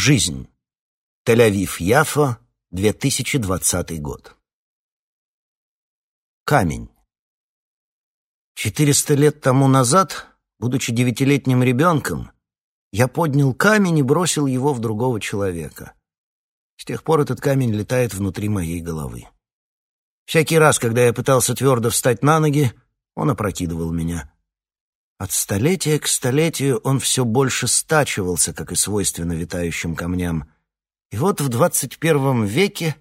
Жизнь. Тель-Авив-Яфа, 2020 год. Камень. Четыреста лет тому назад, будучи девятилетним ребенком, я поднял камень и бросил его в другого человека. С тех пор этот камень летает внутри моей головы. Всякий раз, когда я пытался твердо встать на ноги, он опрокидывал меня. От столетия к столетию он все больше стачивался, как и свойственно витающим камням. И вот в двадцать первом веке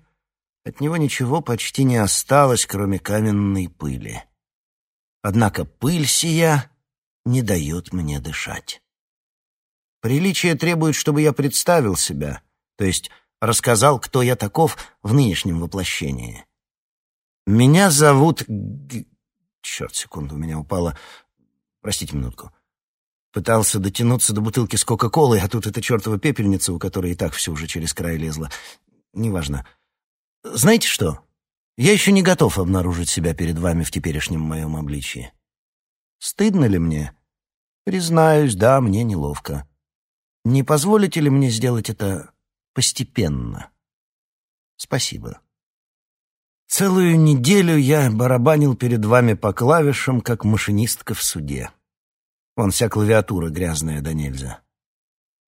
от него ничего почти не осталось, кроме каменной пыли. Однако пыль сия не дает мне дышать. Приличие требует, чтобы я представил себя, то есть рассказал, кто я таков в нынешнем воплощении. Меня зовут... Черт, секунду, у меня упала... Простите минутку. Пытался дотянуться до бутылки с Кока-Колой, а тут эта чертова пепельница, у которой и так все уже через край лезла. Неважно. Знаете что? Я еще не готов обнаружить себя перед вами в теперешнем моем обличии. Стыдно ли мне? Признаюсь, да, мне неловко. Не позволите ли мне сделать это постепенно? Спасибо. Целую неделю я барабанил перед вами по клавишам, как машинистка в суде. Вон вся клавиатура грязная да нельзя.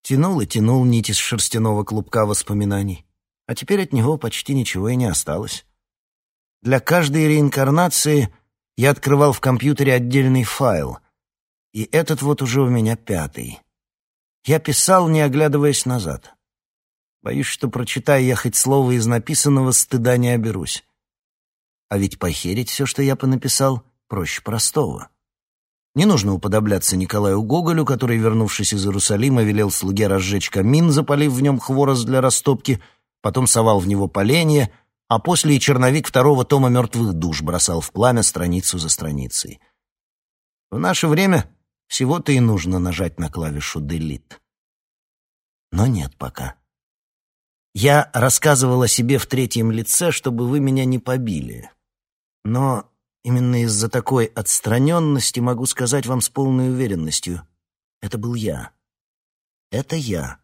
Тянул и тянул нить из шерстяного клубка воспоминаний, а теперь от него почти ничего и не осталось. Для каждой реинкарнации я открывал в компьютере отдельный файл, и этот вот уже у меня пятый. Я писал, не оглядываясь назад. Боюсь, что, прочитая я хоть слово из написанного, стыда не оберусь. А ведь похерить все, что я понаписал, проще простого. Не нужно уподобляться Николаю Гоголю, который, вернувшись из Иерусалима, велел слуге разжечь камин, запалив в нем хворост для растопки, потом совал в него поленья, а после и черновик второго тома «Мертвых душ» бросал в пламя страницу за страницей. В наше время всего-то и нужно нажать на клавишу «Delete». Но нет пока. Я рассказывал о себе в третьем лице, чтобы вы меня не побили. Но именно из-за такой отстраненности могу сказать вам с полной уверенностью. Это был я. Это я.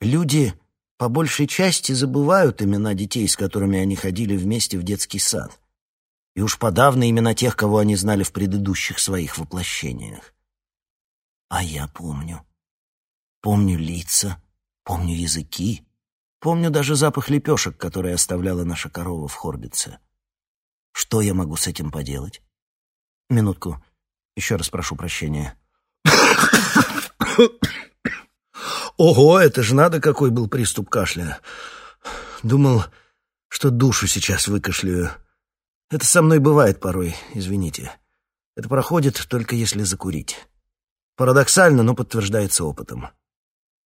Люди по большей части забывают имена детей, с которыми они ходили вместе в детский сад. И уж подавно имена тех, кого они знали в предыдущих своих воплощениях. А я помню. Помню лица, помню языки, помню даже запах лепешек, которые оставляла наша корова в Хорбице. Что я могу с этим поделать? Минутку. Еще раз прошу прощения. Ого, это же надо, какой был приступ кашля. Думал, что душу сейчас выкашляю. Это со мной бывает порой, извините. Это проходит только если закурить. Парадоксально, но подтверждается опытом.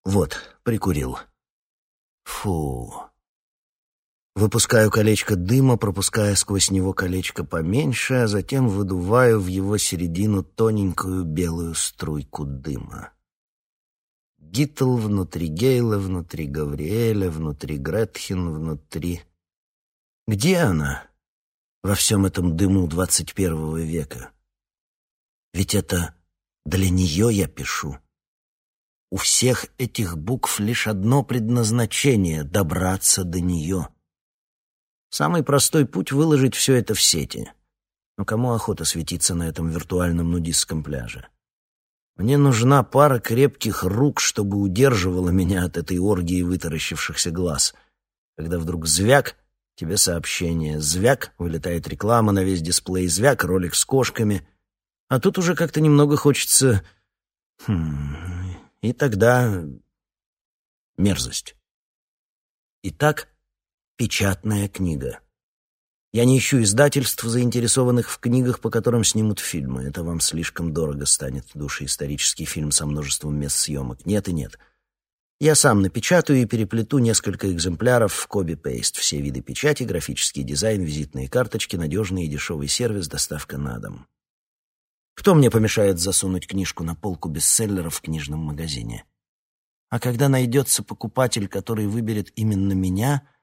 Вот, прикурил. Фу. Выпускаю колечко дыма, пропуская сквозь него колечко поменьше, а затем выдуваю в его середину тоненькую белую струйку дыма. Гитл внутри Гейла, внутри Гавриэля, внутри Гретхен, внутри... Где она во всем этом дыму двадцать первого века? Ведь это для нее я пишу. У всех этих букв лишь одно предназначение — добраться до нее — Самый простой путь — выложить все это в сети. Но кому охота светиться на этом виртуальном нудистском пляже? Мне нужна пара крепких рук, чтобы удерживала меня от этой оргии вытаращившихся глаз. Когда вдруг звяк, тебе сообщение, звяк, вылетает реклама на весь дисплей, звяк, ролик с кошками. А тут уже как-то немного хочется... Хм... И тогда... мерзость. Итак, печатная книга. Я не ищу издательств, заинтересованных в книгах, по которым снимут фильмы. Это вам слишком дорого станет, душеисторический фильм со множеством мест съемок. Нет и нет. Я сам напечатаю и переплету несколько экземпляров в коби-пейст. Все виды печати, графический дизайн, визитные карточки, надежный и дешевый сервис, доставка на дом. Кто мне помешает засунуть книжку на полку бестселлеров в книжном магазине? А когда найдется покупатель, который выберет именно меня —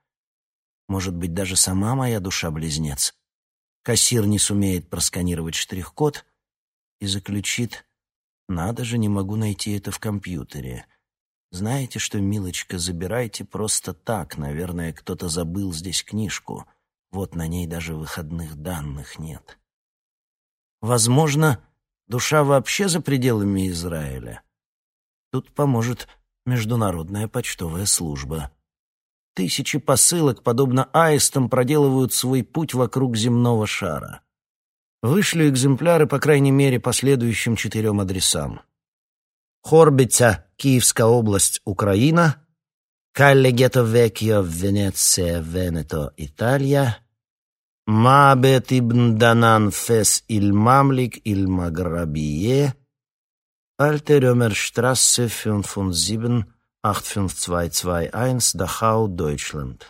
может быть, даже сама моя душа-близнец. Кассир не сумеет просканировать штрих-код и заключит «Надо же, не могу найти это в компьютере». Знаете что, милочка, забирайте просто так. Наверное, кто-то забыл здесь книжку. Вот на ней даже выходных данных нет. Возможно, душа вообще за пределами Израиля. Тут поможет международная почтовая служба. Тысячи посылок, подобно аистам, проделывают свой путь вокруг земного шара. Вышлю экземпляры, по крайней мере, по следующим четырем адресам. Хорбиця, Киевская область, Украина, Калле Гетто Векьо, Венеция, Венето, Италия, Мабет Ибн Данан Фес Иль Мамлик Иль Маграбие, Alte Römerstraße 507 85221 Дахау, Deutschland.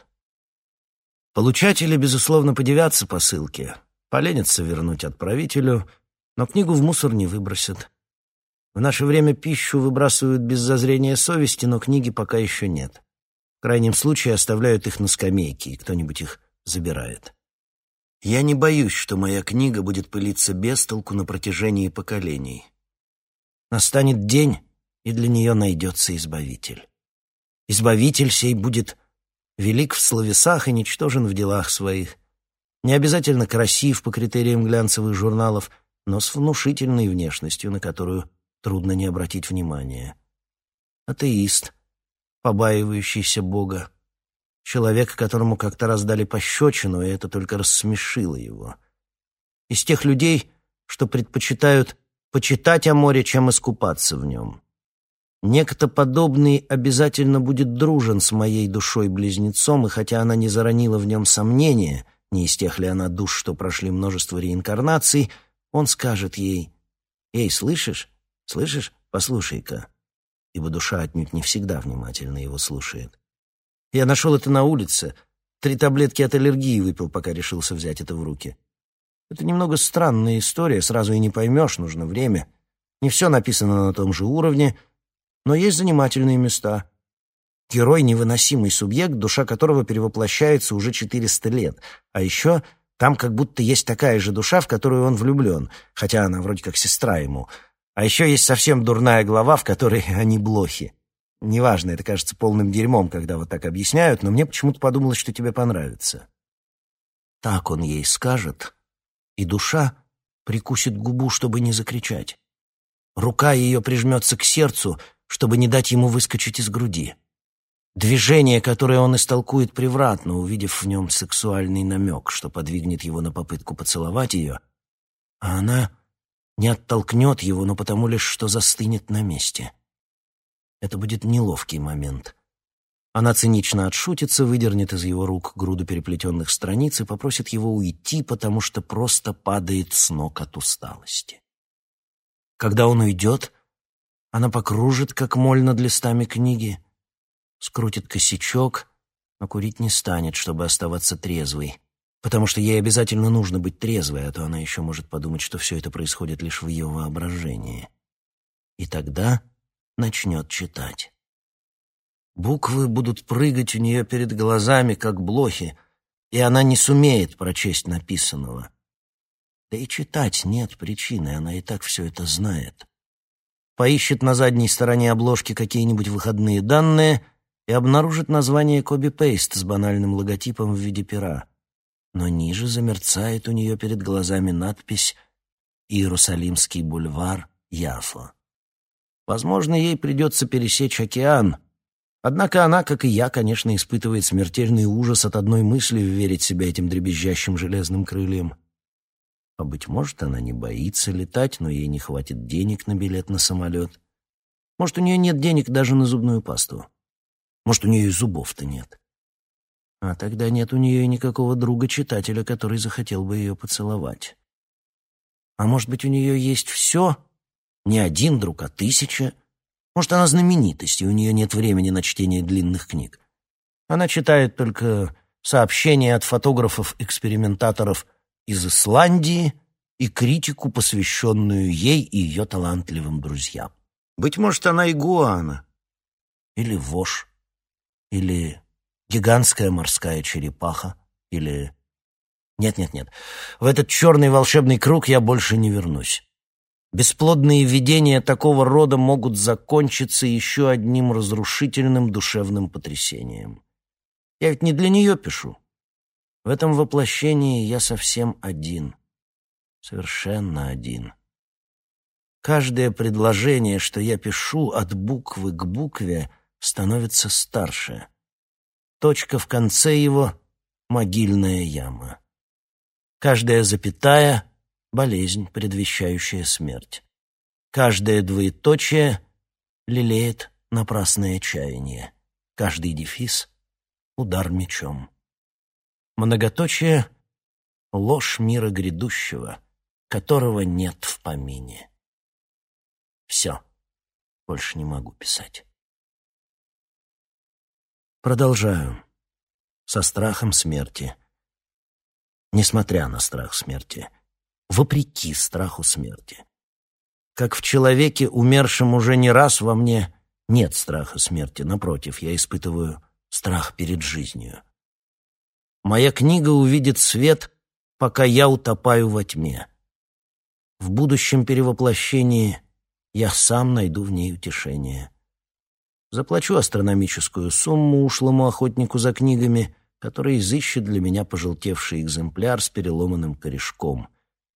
Получатели, безусловно, подивятся посылке, поленятся вернуть отправителю, но книгу в мусор не выбросят. В наше время пищу выбрасывают без зазрения совести, но книги пока еще нет. В крайнем случае оставляют их на скамейке, и кто-нибудь их забирает. Я не боюсь, что моя книга будет пылиться без толку на протяжении поколений. Настанет день, и для нее найдется избавитель. Избавитель сей будет велик в словесах и ничтожен в делах своих. Не обязательно красив по критериям глянцевых журналов, но с внушительной внешностью, на которую трудно не обратить внимания. Атеист, побаивающийся Бога, человек, которому как-то раздали пощечину, и это только рассмешило его. Из тех людей, что предпочитают почитать о море, чем искупаться в нем. Некто подобный обязательно будет дружен с моей душой-близнецом, и хотя она не заронила в нем сомнения, не из тех ли она душ, что прошли множество реинкарнаций, он скажет ей «Эй, слышишь? Слышишь? Послушай-ка». Ибо душа отнюдь не всегда внимательно его слушает. Я нашел это на улице. Три таблетки от аллергии выпил, пока решился взять это в руки. Это немного странная история, сразу и не поймешь, нужно время. Не все написано на том же уровне, но есть занимательные места. Герой — невыносимый субъект, душа которого перевоплощается уже 400 лет. А еще там как будто есть такая же душа, в которую он влюблен, хотя она вроде как сестра ему. А еще есть совсем дурная глава, в которой они блохи. Неважно, это кажется полным дерьмом, когда вот так объясняют, но мне почему-то подумалось, что тебе понравится. Так он ей скажет, и душа прикусит губу, чтобы не закричать. Рука ее прижмется к сердцу, чтобы не дать ему выскочить из груди. Движение, которое он истолкует превратно, увидев в нем сексуальный намек, что подвигнет его на попытку поцеловать ее, а она не оттолкнет его, но потому лишь, что застынет на месте. Это будет неловкий момент. Она цинично отшутится, выдернет из его рук груду переплетенных страниц и попросит его уйти, потому что просто падает с ног от усталости. Когда он уйдет, она покружит, как моль над листами книги, скрутит косячок, но курить не станет, чтобы оставаться трезвой, потому что ей обязательно нужно быть трезвой, а то она еще может подумать, что все это происходит лишь в ее воображении. И тогда начнет читать. Буквы будут прыгать у нее перед глазами, как блохи, и она не сумеет прочесть написанного. Да и читать нет причины, она и так все это знает. Поищет на задней стороне обложки какие-нибудь выходные данные и обнаружит название «Коби-пейст» с банальным логотипом в виде пера. Но ниже замерцает у нее перед глазами надпись «Иерусалимский бульвар, Яфо». Возможно, ей придется пересечь океан, Однако она, как и я, конечно, испытывает смертельный ужас от одной мысли верить себя этим дребезжащим железным крыльям. А, быть может, она не боится летать, но ей не хватит денег на билет на самолет. Может, у нее нет денег даже на зубную пасту. Может, у нее и зубов-то нет. А тогда нет у нее и никакого друга-читателя, который захотел бы ее поцеловать. А может быть, у нее есть все? Не один друг, а тысяча — может, она знаменитость, и у нее нет времени на чтение длинных книг. Она читает только сообщения от фотографов-экспериментаторов из Исландии и критику, посвященную ей и ее талантливым друзьям. Быть может, она игуана, или вошь, или гигантская морская черепаха, или... Нет-нет-нет, в этот черный волшебный круг я больше не вернусь. Бесплодные видения такого рода могут закончиться еще одним разрушительным душевным потрясением. Я ведь не для нее пишу. В этом воплощении я совсем один. Совершенно один. Каждое предложение, что я пишу от буквы к букве, становится старше. Точка в конце его — могильная яма. Каждая запятая — болезнь, предвещающая смерть. Каждое двоеточие лелеет напрасное чаяние. Каждый дефис — удар мечом. Многоточие — ложь мира грядущего, которого нет в помине. Все. Больше не могу писать. Продолжаю. Со страхом смерти. Несмотря на страх смерти. Вопреки страху смерти. Как в человеке, умершем уже не раз во мне, нет страха смерти. Напротив, я испытываю страх перед жизнью. Моя книга увидит свет, пока я утопаю во тьме. В будущем перевоплощении я сам найду в ней утешение. Заплачу астрономическую сумму ушлому охотнику за книгами, который изыщет для меня пожелтевший экземпляр с переломанным корешком.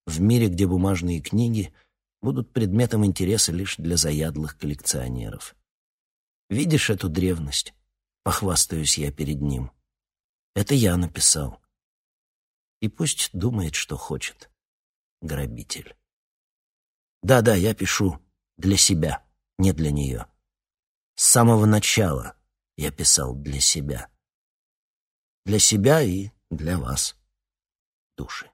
В мире, где бумажные книги будут предметом интереса лишь для заядлых коллекционеров. Видишь эту древность? Похвастаюсь я перед ним. Это я написал. И пусть думает, что хочет. Грабитель. Да-да, я пишу для себя, не для нее. С самого начала я писал для себя. Для себя и для вас, души.